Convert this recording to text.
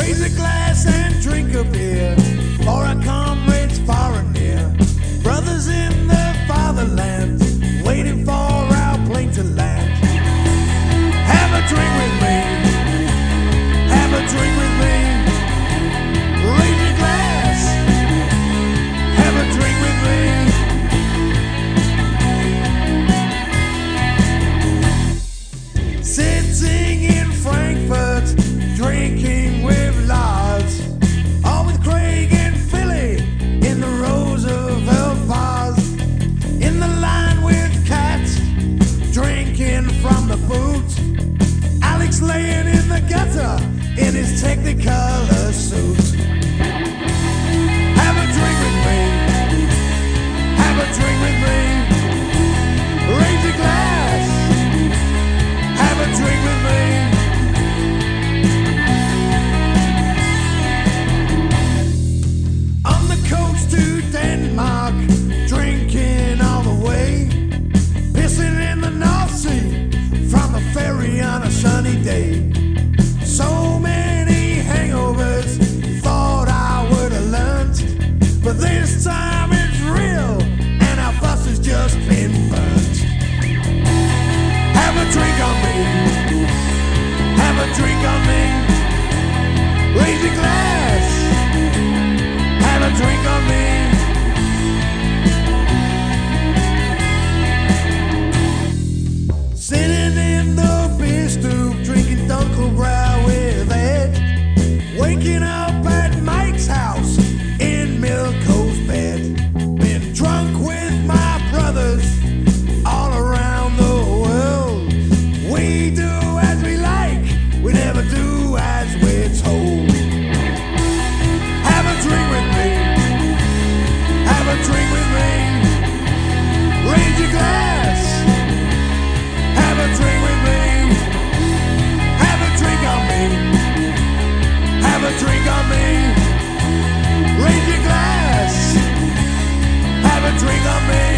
Raise a glass and drink a beer, or a any color suit. Have a drink with me. Have a drink with me. Raise a glass. Have a drink with me. On the to Denmark, drinking all the way, pissing in the North Sea from ferry on a sunny day. drink on me. Raise your glass. Have a drink on me.